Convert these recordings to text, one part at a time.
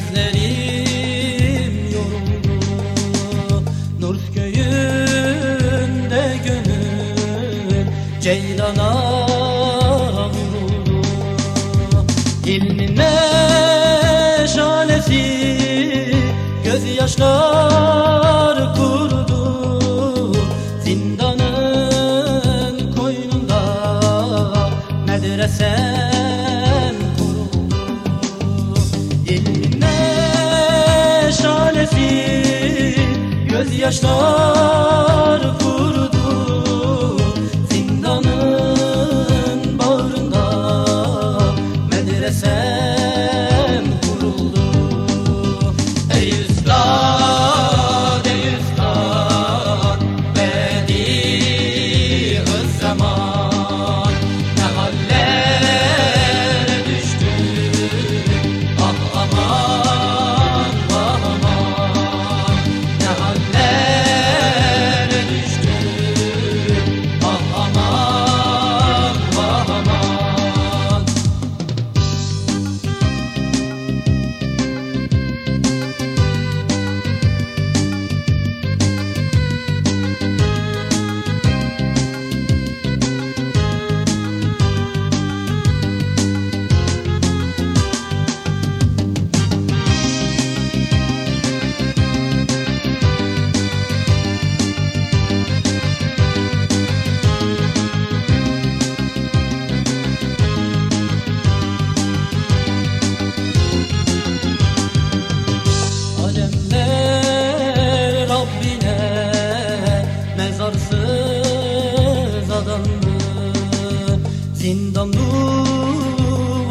gözlerim yoruldu. Nur köyünde gönül ceylana vuruldu. İlmin meşalesi gözyaşlar kurdu. Zindanın koynunda medrese Krishna.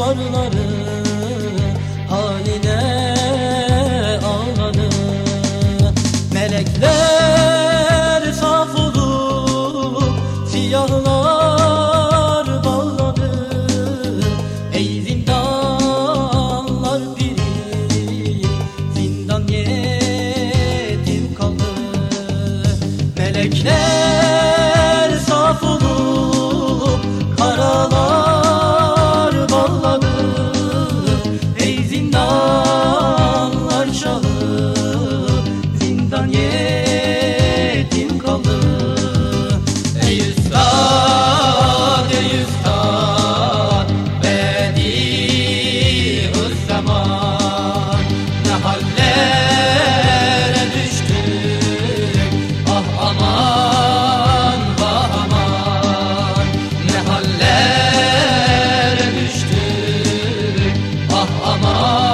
yarları haline ağladı. Melekler saf olup siyahlar bağladı. Ey zindanlar biri zindan yetim kaldı. Melekler zaman ne hallere düştük? Ah aman bah aman ne hallere düştük? Ah aman.